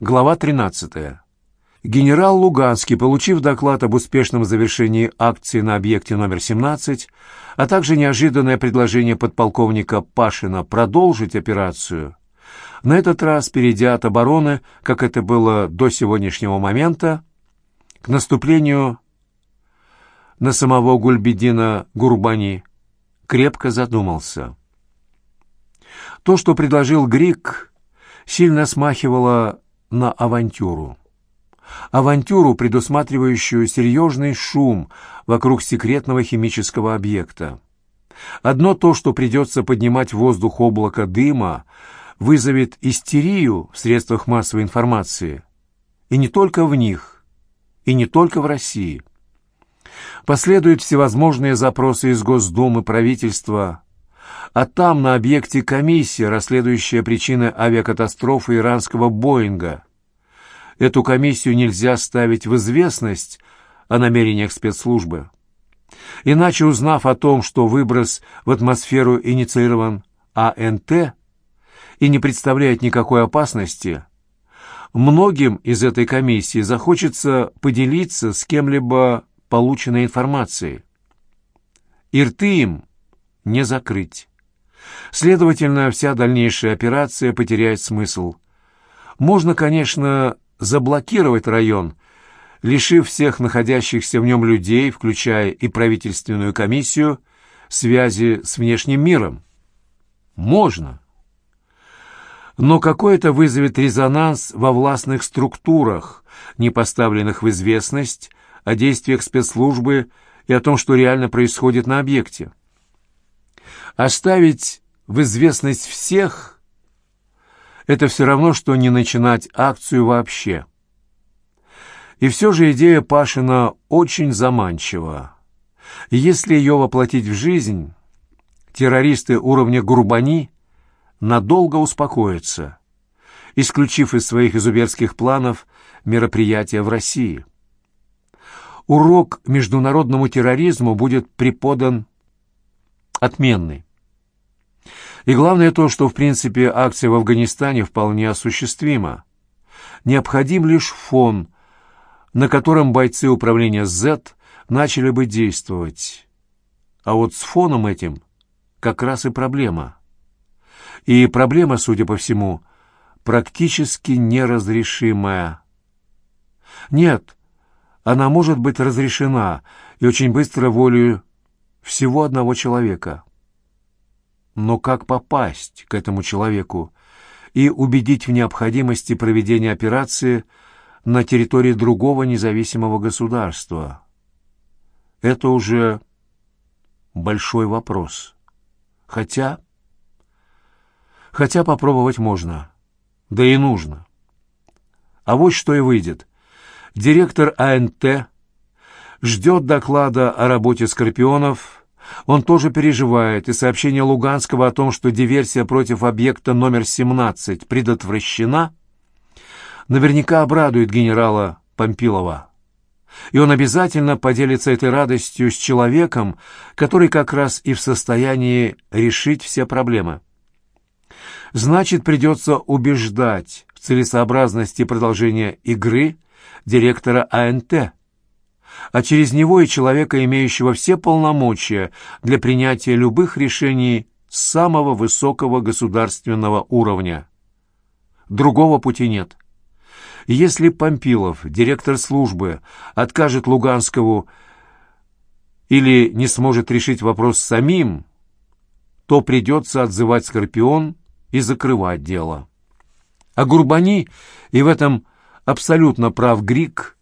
Глава 13. Генерал Луганский, получив доклад об успешном завершении акции на объекте номер 17, а также неожиданное предложение подполковника Пашина продолжить операцию, на этот раз, перейдя от обороны, как это было до сегодняшнего момента, к наступлению на самого Гульбедина Гурбани, крепко задумался. То, что предложил Грик, сильно смахивало на авантюру авантюру, предусматривающую серьезный шум вокруг секретного химического объекта. Одно то, что придется поднимать в воздух облако дыма, вызовет истерию в средствах массовой информации. И не только в них, и не только в России. Последуют всевозможные запросы из Госдумы, правительства, а там на объекте комиссия, расследующая причины авиакатастрофы иранского «Боинга», Эту комиссию нельзя ставить в известность о намерениях спецслужбы. Иначе, узнав о том, что выброс в атмосферу инициирован АНТ и не представляет никакой опасности, многим из этой комиссии захочется поделиться с кем-либо полученной информацией. И рты им не закрыть. Следовательно, вся дальнейшая операция потеряет смысл. Можно, конечно, заблокировать район, лишив всех находящихся в нем людей, включая и правительственную комиссию, связи с внешним миром? Можно. Но какой это вызовет резонанс во властных структурах, не поставленных в известность о действиях спецслужбы и о том, что реально происходит на объекте? Оставить в известность всех – это все равно, что не начинать акцию вообще. И все же идея Пашина очень заманчива. если ее воплотить в жизнь, террористы уровня Гурбани надолго успокоятся, исключив из своих изуберских планов мероприятия в России. Урок международному терроризму будет преподан отменный. И главное то, что, в принципе, акция в Афганистане вполне осуществима. Необходим лишь фон, на котором бойцы управления Z начали бы действовать. А вот с фоном этим как раз и проблема. И проблема, судя по всему, практически неразрешимая. Нет, она может быть разрешена, и очень быстро волею всего одного человека — но как попасть к этому человеку и убедить в необходимости проведения операции на территории другого независимого государства? Это уже большой вопрос. Хотя... Хотя попробовать можно. Да и нужно. А вот что и выйдет. Директор АНТ ждет доклада о работе «Скорпионов» Он тоже переживает, и сообщение Луганского о том, что диверсия против объекта номер 17 предотвращена, наверняка обрадует генерала Помпилова. И он обязательно поделится этой радостью с человеком, который как раз и в состоянии решить все проблемы. Значит, придется убеждать в целесообразности продолжения игры директора АНТ – а через него и человека, имеющего все полномочия для принятия любых решений самого высокого государственного уровня. Другого пути нет. Если Помпилов, директор службы, откажет Луганскову или не сможет решить вопрос самим, то придется отзывать «Скорпион» и закрывать дело. А Гурбани, и в этом абсолютно прав Грик,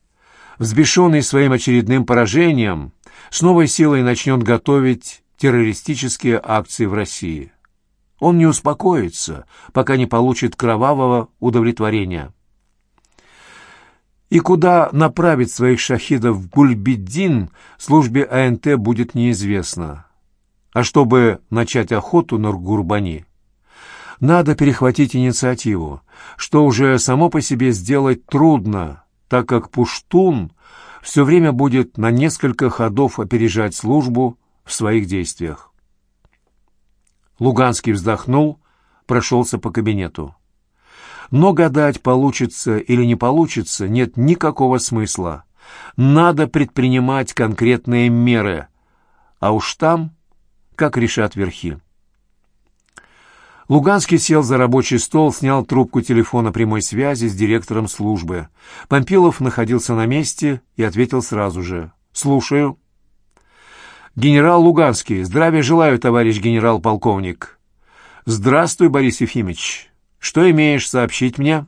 взбешенный своим очередным поражением, с новой силой начнет готовить террористические акции в России. Он не успокоится, пока не получит кровавого удовлетворения. И куда направить своих шахидов Гульбиддин службе АНТ будет неизвестно. А чтобы начать охоту на Гурбани, надо перехватить инициативу, что уже само по себе сделать трудно – так как Пуштун все время будет на несколько ходов опережать службу в своих действиях. Луганский вздохнул, прошелся по кабинету. Но гадать, получится или не получится, нет никакого смысла. Надо предпринимать конкретные меры, а уж там, как решат верхи. Луганский сел за рабочий стол, снял трубку телефона прямой связи с директором службы. Помпилов находился на месте и ответил сразу же. «Слушаю». «Генерал Луганский. Здравия желаю, товарищ генерал-полковник». «Здравствуй, Борис Ефимович. Что имеешь сообщить мне?»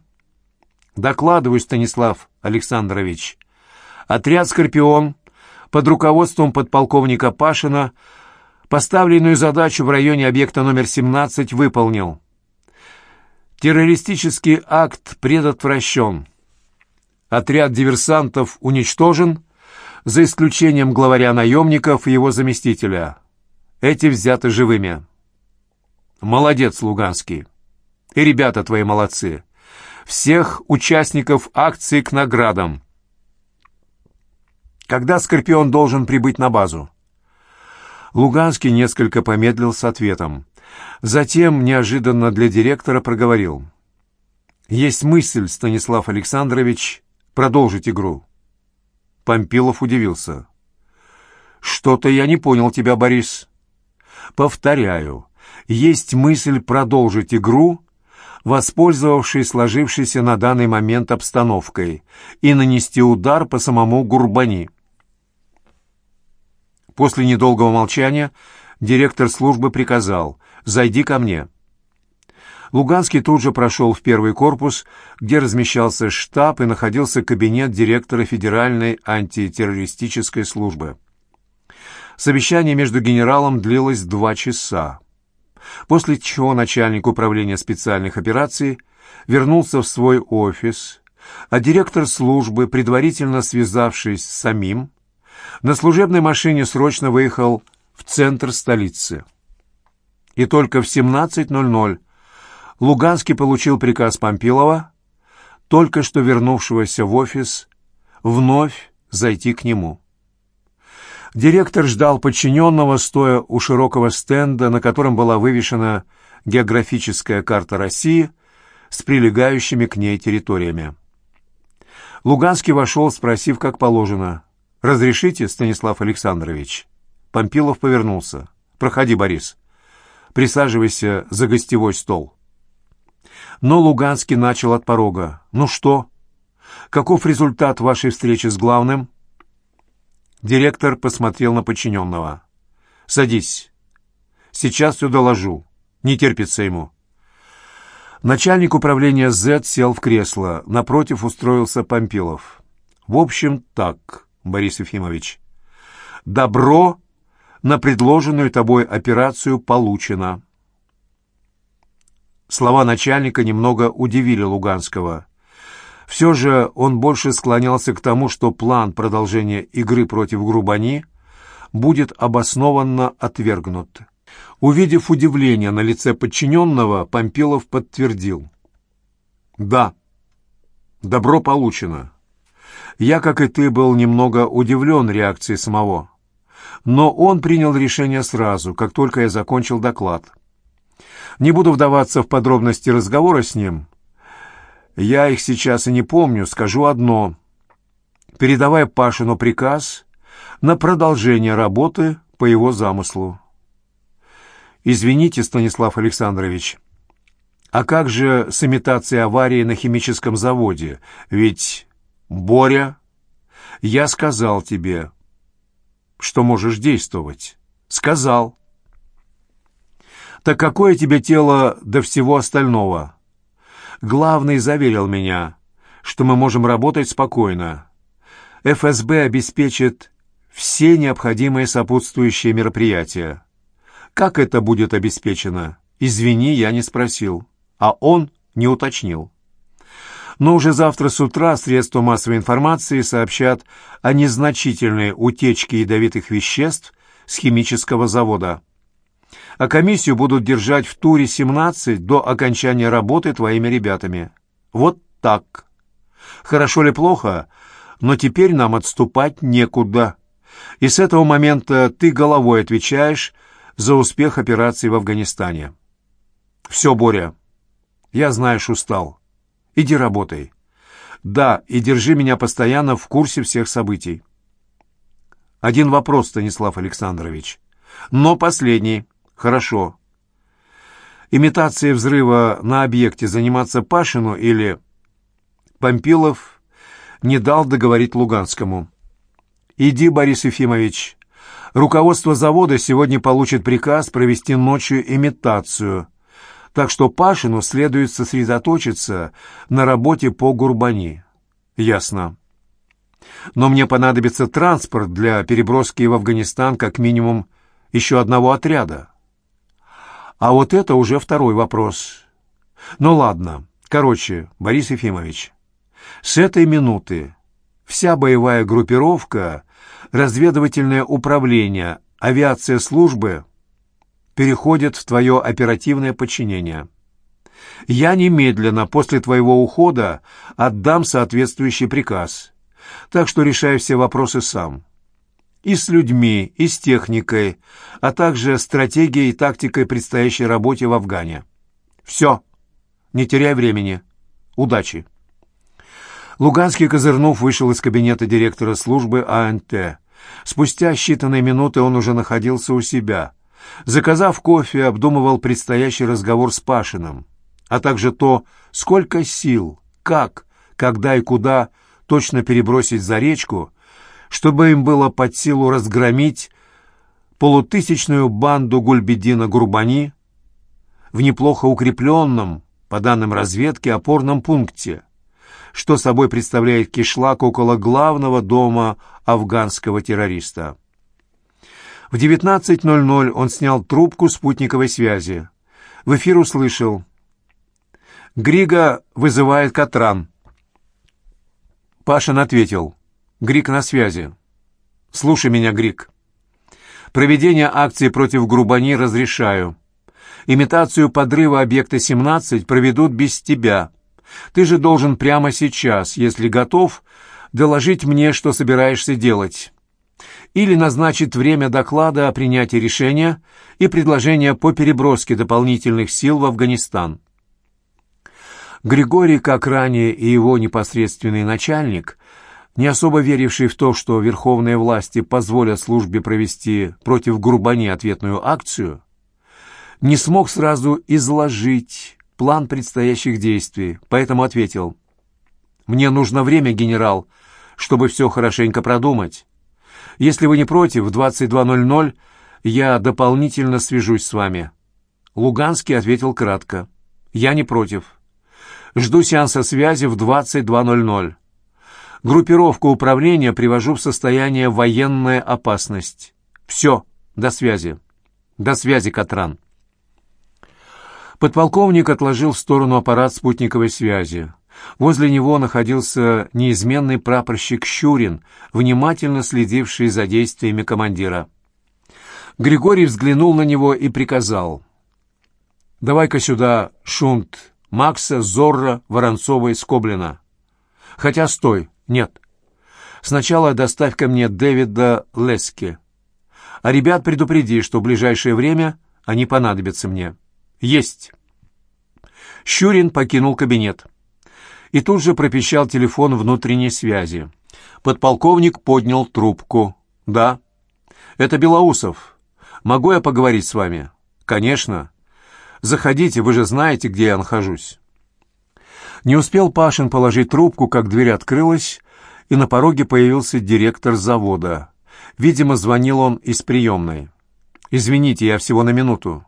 «Докладывай, Станислав Александрович. Отряд «Скорпион» под руководством подполковника Пашина поставленную задачу в районе объекта номер 17 выполнил. Террористический акт предотвращен. Отряд диверсантов уничтожен, за исключением главаря наемников и его заместителя. Эти взяты живыми. Молодец, Луганский. И ребята твои молодцы. Всех участников акции к наградам. Когда «Скорпион» должен прибыть на базу? Луганский несколько помедлил с ответом. Затем, неожиданно для директора, проговорил. «Есть мысль, Станислав Александрович, продолжить игру». Помпилов удивился. «Что-то я не понял тебя, Борис». «Повторяю, есть мысль продолжить игру, воспользовавшись сложившейся на данный момент обстановкой, и нанести удар по самому Гурбани». После недолгого молчания директор службы приказал «Зайди ко мне». Луганский тут же прошел в первый корпус, где размещался штаб и находился кабинет директора Федеральной антитеррористической службы. Совещание между генералом длилось два часа, после чего начальник управления специальных операций вернулся в свой офис, а директор службы, предварительно связавшись с самим, на служебной машине срочно выехал в центр столицы. И только в 17.00 Луганский получил приказ Помпилова, только что вернувшегося в офис, вновь зайти к нему. Директор ждал подчиненного, стоя у широкого стенда, на котором была вывешена географическая карта России с прилегающими к ней территориями. Луганский вошел, спросив, как положено, «Разрешите, Станислав Александрович?» Помпилов повернулся. «Проходи, Борис. Присаживайся за гостевой стол». Но Луганский начал от порога. «Ну что? Каков результат вашей встречи с главным?» Директор посмотрел на подчиненного. «Садись. Сейчас все доложу. Не терпится ему». Начальник управления Z сел в кресло. Напротив устроился Помпилов. «В общем, так. Борис Ефимович. Добро на предложенную тобой операцию получено. Слова начальника немного удивили Луганского. Все же он больше склонялся к тому, что план продолжения игры против Грубани будет обоснованно отвергнут. Увидев удивление на лице подчиненного, Помпилов подтвердил. «Да, добро получено. Я, как и ты, был немного удивлен реакцией самого. Но он принял решение сразу, как только я закончил доклад. Не буду вдаваться в подробности разговора с ним. Я их сейчас и не помню, скажу одно. Передавай Пашину приказ на продолжение работы по его замыслу. Извините, Станислав Александрович, а как же с имитацией аварии на химическом заводе? Ведь «Боря, я сказал тебе, что можешь действовать. Сказал. Так какое тебе тело до всего остального? Главный заверил меня, что мы можем работать спокойно. ФСБ обеспечит все необходимые сопутствующие мероприятия. Как это будет обеспечено? Извини, я не спросил, а он не уточнил но уже завтра с утра средства массовой информации сообщат о незначительной утечке ядовитых веществ с химического завода. А комиссию будут держать в туре 17 до окончания работы твоими ребятами. Вот так. Хорошо ли плохо, но теперь нам отступать некуда. И с этого момента ты головой отвечаешь за успех операции в Афганистане. Все, Боря, я, знаешь, устал. Иди работай. Да, и держи меня постоянно в курсе всех событий. Один вопрос, Станислав Александрович. Но последний. Хорошо. Имитацией взрыва на объекте заниматься Пашину или... Помпилов не дал договорить Луганскому. «Иди, Борис Ефимович. Руководство завода сегодня получит приказ провести ночью имитацию, так что Пашину следует сосредоточиться на работе по Гурбани». «Ясно. Но мне понадобится транспорт для переброски в Афганистан как минимум еще одного отряда». А вот это уже второй вопрос. Ну ладно. Короче, Борис Ефимович, с этой минуты вся боевая группировка, разведывательное управление, авиация службы переходит в твое оперативное подчинение. Я немедленно после твоего ухода отдам соответствующий приказ, так что решай все вопросы сам и с людьми, и с техникой, а также стратегией и тактикой предстоящей работе в Афгане. Все. Не теряй времени. Удачи. Луганский, козырнув, вышел из кабинета директора службы АНТ. Спустя считанные минуты он уже находился у себя. Заказав кофе, обдумывал предстоящий разговор с Пашиным, а также то, сколько сил, как, когда и куда точно перебросить за речку, чтобы им было под силу разгромить полутысячную банду Гульбедина Гурбани в неплохо укрепленном, по данным разведки, опорном пункте, что собой представляет кишлак около главного дома афганского террориста. В 19.00 он снял трубку спутниковой связи. В эфир услышал «Грига вызывает Катран». Пашин ответил «Грик на связи». «Слушай меня, Грик. Проведение акции против Грубани разрешаю. Имитацию подрыва объекта 17 проведут без тебя. Ты же должен прямо сейчас, если готов, доложить мне, что собираешься делать. Или назначить время доклада о принятии решения и предложения по переброске дополнительных сил в Афганистан. Григорий, как ранее и его непосредственный начальник, не особо веривший в то, что верховные власти позволят службе провести против Гурбани ответную акцию, не смог сразу изложить план предстоящих действий, поэтому ответил, «Мне нужно время, генерал, чтобы все хорошенько продумать. Если вы не против, в 22.00 я дополнительно свяжусь с вами». Луганский ответил кратко, «Я не против. Жду сеанса связи в 22.00. Группировку управления привожу в состояние военная опасность. Все, до связи. До связи, Катран. Подполковник отложил в сторону аппарат спутниковой связи. Возле него находился неизменный прапорщик Щурин, внимательно следивший за действиями командира. Григорий взглянул на него и приказал. «Давай-ка сюда шунт Макса, Зорро, Воронцова и Скоблина. Хотя стой, нет. Сначала доставь ко мне Дэвида Лески. А ребят предупреди, что в ближайшее время они понадобятся мне. Есть. Щурин покинул кабинет. И тут же пропищал телефон внутренней связи. Подполковник поднял трубку. «Да». «Это Белоусов. Могу я поговорить с вами?» «Конечно. Заходите, вы же знаете, где я нахожусь». Не успел Пашин положить трубку, как дверь открылась, и на пороге появился директор завода. Видимо, звонил он из приемной. «Извините, я всего на минуту.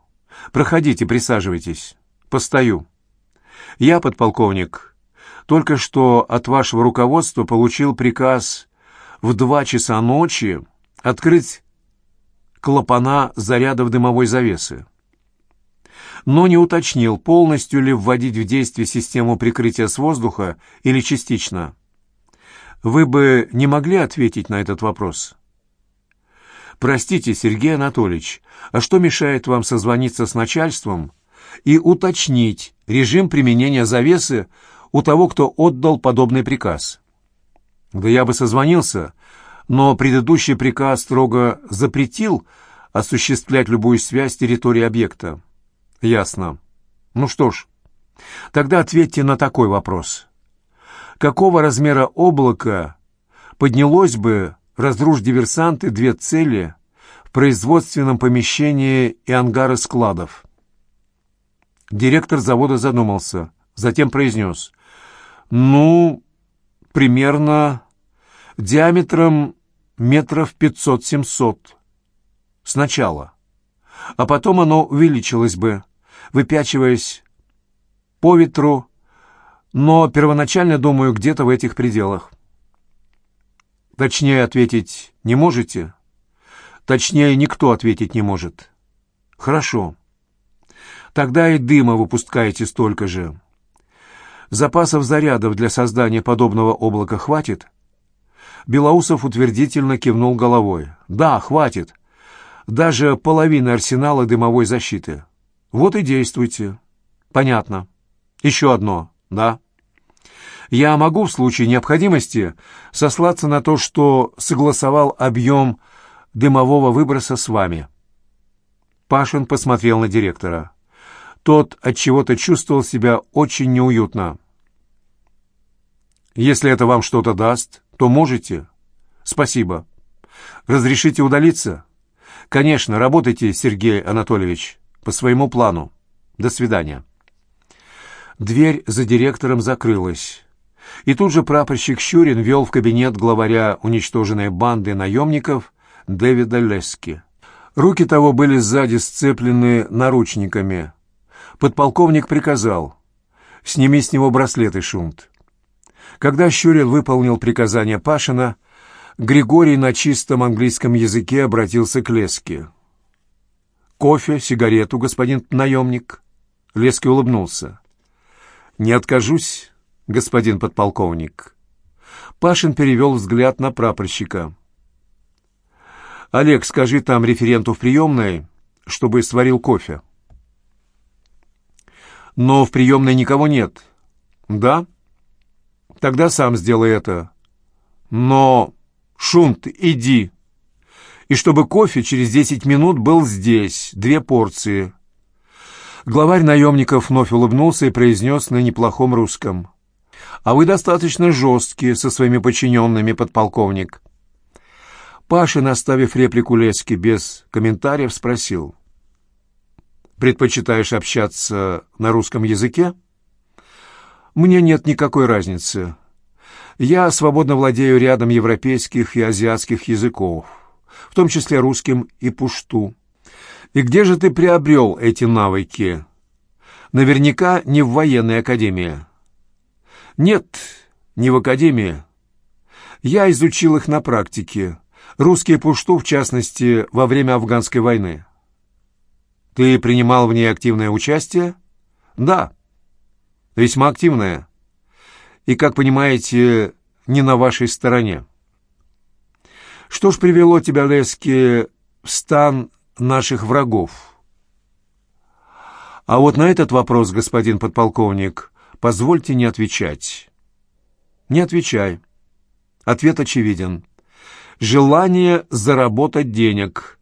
Проходите, присаживайтесь. Постою. Я, подполковник, только что от вашего руководства получил приказ в два часа ночи открыть клапана зарядов дымовой завесы но не уточнил, полностью ли вводить в действие систему прикрытия с воздуха или частично. Вы бы не могли ответить на этот вопрос? Простите, Сергей Анатольевич, а что мешает вам созвониться с начальством и уточнить режим применения завесы у того, кто отдал подобный приказ? Да я бы созвонился, но предыдущий приказ строго запретил осуществлять любую связь с территорией объекта. Ясно. Ну что ж, Тогда ответьте на такой вопрос. Какого размера облако поднялось бы, разруш диверсанты, две цели в производственном помещении и ангары складов? Директор завода задумался, затем произнес. «Ну, примерно диаметром метров пятьсот-семьсот. Сначала. А потом оно увеличилось бы, выпячиваясь по ветру, но первоначально, думаю, где-то в этих пределах. Точнее ответить не можете? Точнее, никто ответить не может. Хорошо. Тогда и дыма выпускаете столько же. Запасов зарядов для создания подобного облака хватит? Белоусов утвердительно кивнул головой. Да, хватит. Даже половины арсенала дымовой защиты. Вот и действуйте. Понятно. Еще одно, да? Я могу в случае необходимости сослаться на то, что согласовал объем дымового выброса с вами. Пашин посмотрел на директора. Тот от чего-то чувствовал себя очень неуютно. Если это вам что-то даст, то можете. Спасибо. Разрешите удалиться? Конечно, работайте, Сергей Анатольевич, по своему плану. До свидания. Дверь за директором закрылась. И тут же прапорщик Щурин вел в кабинет главаря уничтоженной банды наемников Дэвида Лески. Руки того были сзади сцеплены наручниками. Подполковник приказал «Сними с него браслеты, Шунт». Когда Щурин выполнил приказание Пашина, Григорий на чистом английском языке обратился к Леске. «Кофе, сигарету, господин наемник?» Лески улыбнулся. «Не откажусь, господин подполковник». Пашин перевел взгляд на прапорщика. «Олег, скажи там референту в приемной, чтобы сварил кофе». «Но в приемной никого нет». «Да?» «Тогда сам сделай это». «Но...» «Шунт, иди!» «И чтобы кофе через десять минут был здесь, две порции». Главарь наемников вновь улыбнулся и произнес на неплохом русском. «А вы достаточно жесткие со своими подчиненными, подполковник». Паша, наставив реплику Лески без комментариев, спросил. «Предпочитаешь общаться на русском языке?» «Мне нет никакой разницы. Я свободно владею рядом европейских и азиатских языков, в том числе русским и пушту. И где же ты приобрел эти навыки? Наверняка не в военной академии. Нет, не в академии. Я изучил их на практике. Русские пушту, в частности, во время афганской войны. Ты принимал в ней активное участие? Да, весьма активное. И, как понимаете, не на вашей стороне. Что ж привело тебя, Лески, в стан наших врагов? А вот на этот вопрос, господин подполковник, позвольте не отвечать. Не отвечай. Ответ очевиден. Желание заработать денег –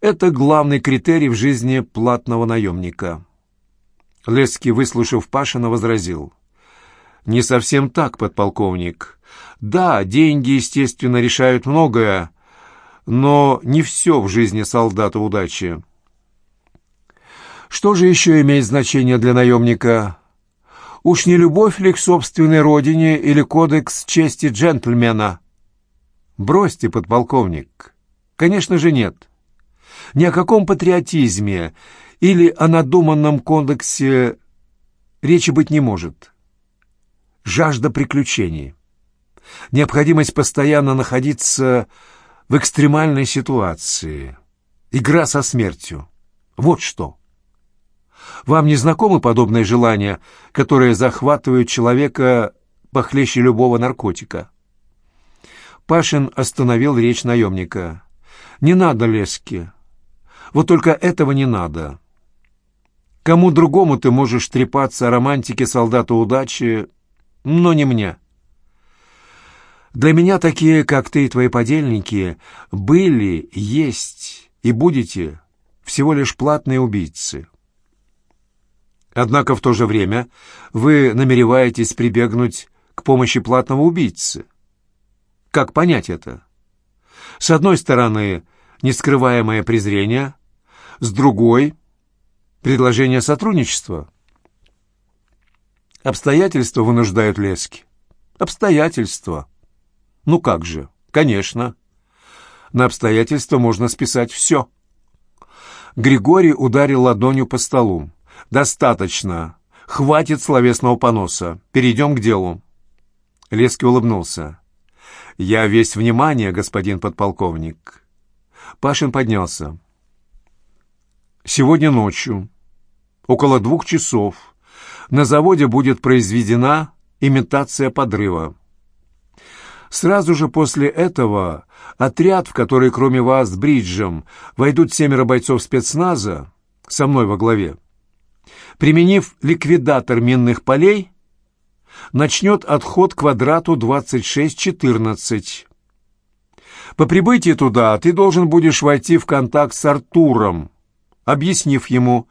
это главный критерий в жизни платного наемника. Лески, выслушав Пашина, возразил. «Не совсем так, подполковник. Да, деньги, естественно, решают многое, но не все в жизни солдата удачи. Что же еще имеет значение для наемника? Уж не любовь ли к собственной родине или кодекс чести джентльмена? Бросьте, подполковник. Конечно же нет. Ни о каком патриотизме или о надуманном кодексе речи быть не может. Жажда приключений. Необходимость постоянно находиться в экстремальной ситуации. Игра со смертью. Вот что. Вам не знакомы подобные желания, которые захватывают человека похлеще любого наркотика? Пашин остановил речь наемника. «Не надо, Лески. Вот только этого не надо. Кому другому ты можешь трепаться о романтике солдата удачи, но не мне». Для меня такие, как ты и твои подельники, были, есть и будете всего лишь платные убийцы. Однако в то же время вы намереваетесь прибегнуть к помощи платного убийцы. Как понять это? С одной стороны, нескрываемое презрение, с другой — предложение сотрудничества. Обстоятельства вынуждают Лески. Обстоятельства. Ну как же, конечно. На обстоятельства можно списать все. Григорий ударил ладонью по столу. «Достаточно. Хватит словесного поноса. Перейдем к делу». Лески улыбнулся. «Я весь внимание, господин подполковник». Пашин поднялся. «Сегодня ночью, около двух часов, на заводе будет произведена имитация подрыва. Сразу же после этого отряд, в который кроме вас с Бриджем войдут семеро бойцов спецназа, со мной во главе, применив ликвидатор минных полей, начнет отход к квадрату 2614. По прибытии туда ты должен будешь войти в контакт с Артуром, объяснив ему,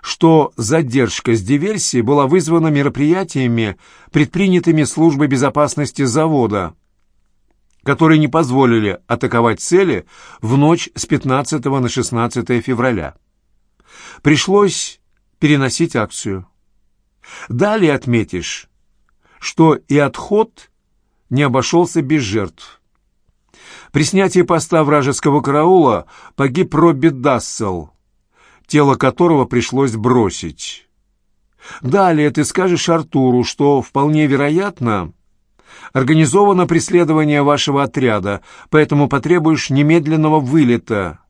что задержка с диверсией была вызвана мероприятиями, предпринятыми службой безопасности завода, которые не позволили атаковать цели в ночь с 15 на 16 февраля. Пришлось переносить акцию. Далее отметишь, что и отход не обошелся без жертв. При снятии поста вражеского караула погиб Робби Дассел, тело которого пришлось бросить. Далее ты скажешь Артуру, что вполне вероятно организовано преследование вашего отряда, поэтому потребуешь немедленного вылета,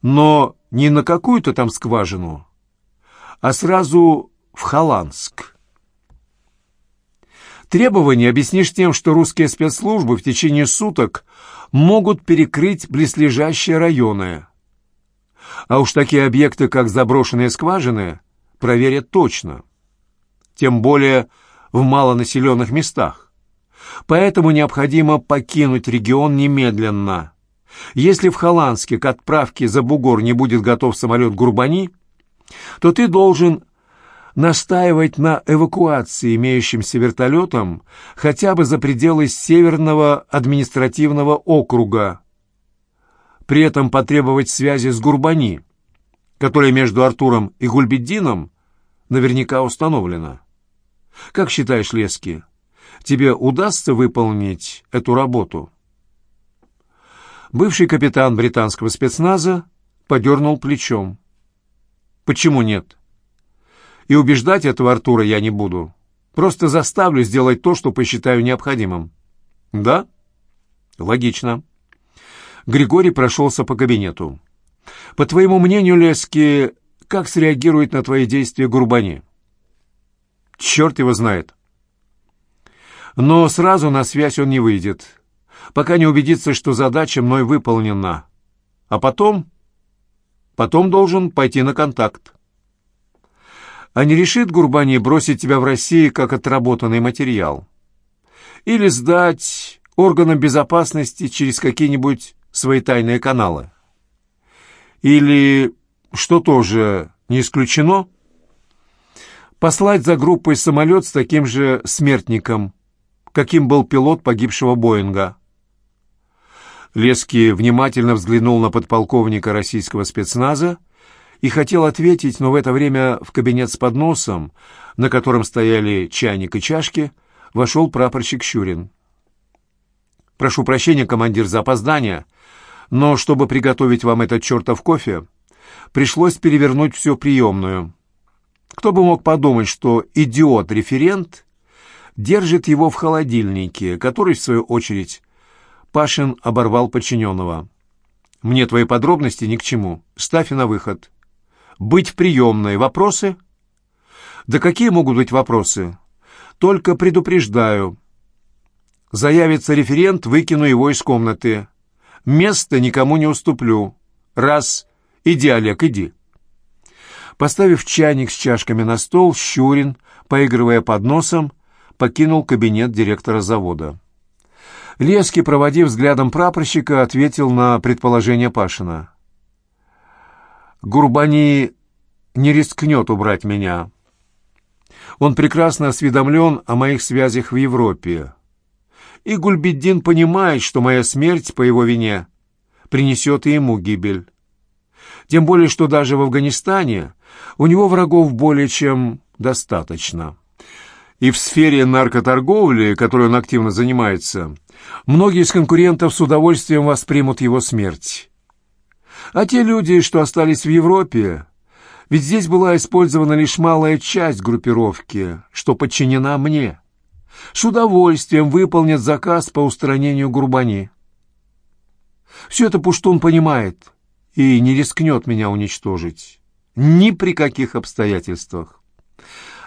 но не на какую-то там скважину, а сразу в Холландск. Требования объяснишь тем, что русские спецслужбы в течение суток могут перекрыть близлежащие районы. А уж такие объекты, как заброшенные скважины, проверят точно. Тем более в малонаселенных местах. Поэтому необходимо покинуть регион немедленно. Если в Холландске к отправке за бугор не будет готов самолет Гурбани, то ты должен настаивать на эвакуации имеющимся вертолетом хотя бы за пределы Северного административного округа, при этом потребовать связи с Гурбани, которая между Артуром и Гульбеддином наверняка установлена. Как считаешь, Лески, тебе удастся выполнить эту работу?» Бывший капитан британского спецназа подернул плечом. «Почему нет?» «И убеждать этого Артура я не буду. Просто заставлю сделать то, что посчитаю необходимым». «Да?» «Логично». Григорий прошелся по кабинету. «По твоему мнению, Лески, как среагирует на твои действия Гурбани?» «Черт его знает». «Но сразу на связь он не выйдет пока не убедится, что задача мной выполнена. А потом... Потом должен пойти на контакт. А не решит Гурбани бросить тебя в России как отработанный материал? Или сдать органам безопасности через какие-нибудь свои тайные каналы? Или, что тоже не исключено, послать за группой самолет с таким же смертником, каким был пилот погибшего Боинга. Леский внимательно взглянул на подполковника российского спецназа и хотел ответить, но в это время в кабинет с подносом, на котором стояли чайник и чашки, вошел прапорщик Щурин. «Прошу прощения, командир, за опоздание, но чтобы приготовить вам этот чертов кофе, пришлось перевернуть всю приемную. Кто бы мог подумать, что идиот-референт держит его в холодильнике, который, в свою очередь, Пашин оборвал подчиненного. «Мне твои подробности ни к чему. Ставь на выход. Быть в приемной. Вопросы?» «Да какие могут быть вопросы? Только предупреждаю. Заявится референт, выкину его из комнаты. Место никому не уступлю. Раз. Иди, Олег, иди». Поставив чайник с чашками на стол, Щурин, поигрывая под носом, покинул кабинет директора завода. Лески, проводив взглядом прапорщика, ответил на предположение Пашина. «Гурбани не рискнет убрать меня. Он прекрасно осведомлен о моих связях в Европе. И Гульбеддин понимает, что моя смерть по его вине принесет и ему гибель. Тем более, что даже в Афганистане у него врагов более чем достаточно. И в сфере наркоторговли, которой он активно занимается, многие из конкурентов с удовольствием воспримут его смерть. А те люди, что остались в Европе, ведь здесь была использована лишь малая часть группировки, что подчинена мне. С удовольствием выполнят заказ по устранению Гурбани. Все это Пуштун понимает и не рискнет меня уничтожить. Ни при каких обстоятельствах.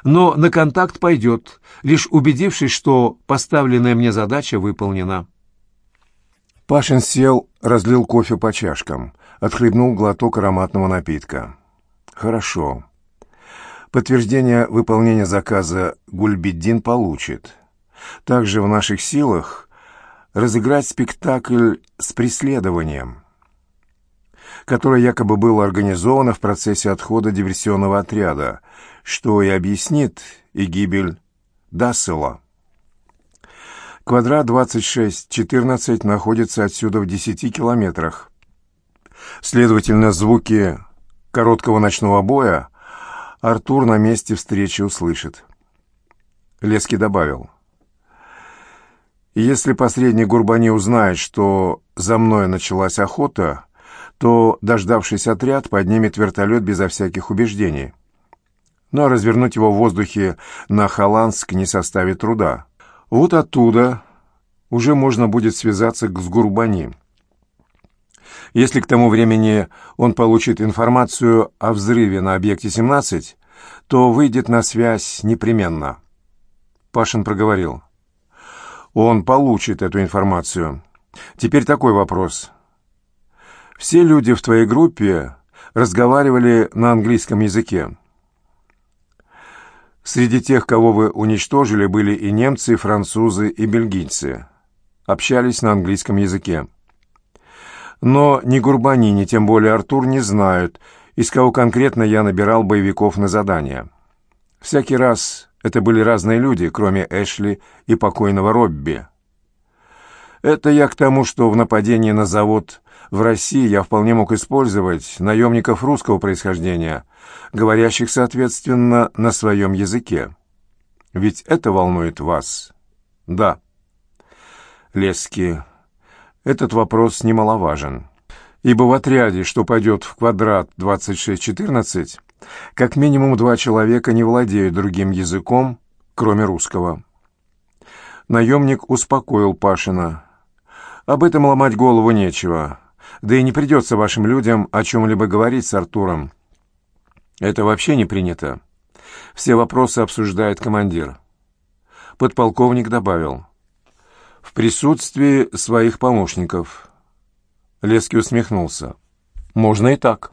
Но на контакт пойдет, лишь убедившись, что поставленная мне задача выполнена. Пашин сел, разлил кофе по чашкам, отхлебнул глоток ароматного напитка. Хорошо. Подтверждение выполнения заказа Гульбиддин получит. Также в наших силах разыграть спектакль с преследованием, которое якобы было организовано в процессе отхода диверсионного отряда, что и объяснит и гибель Дассела. Квадрат 2614 находится отсюда в 10 километрах. Следовательно, звуки короткого ночного боя Артур на месте встречи услышит. Лески добавил. «Если посредник Гурбани узнает, что за мной началась охота, то, дождавшись отряд, поднимет вертолет безо всяких убеждений. Но развернуть его в воздухе на Холландск не составит труда. Вот оттуда уже можно будет связаться с Гурбани». Если к тому времени он получит информацию о взрыве на объекте 17, то выйдет на связь непременно. Пашин проговорил. Он получит эту информацию. Теперь такой вопрос. Все люди в твоей группе разговаривали на английском языке. Среди тех, кого вы уничтожили, были и немцы, и французы, и бельгийцы. Общались на английском языке. Но ни Гурбани, ни тем более Артур не знают, из кого конкретно я набирал боевиков на задание. Всякий раз это были разные люди, кроме Эшли и покойного Робби. Это я к тому, что в нападении на завод в России я вполне мог использовать наемников русского происхождения, говорящих, соответственно, на своем языке. Ведь это волнует вас. Да. Лески этот вопрос немаловажен, ибо в отряде, что пойдет в квадрат 2614, как минимум два человека не владеют другим языком, кроме русского. Наемник успокоил Пашина. «Об этом ломать голову нечего, да и не придется вашим людям о чем-либо говорить с Артуром. Это вообще не принято. Все вопросы обсуждает командир». Подполковник добавил в присутствии своих помощников. Леский усмехнулся. «Можно и так».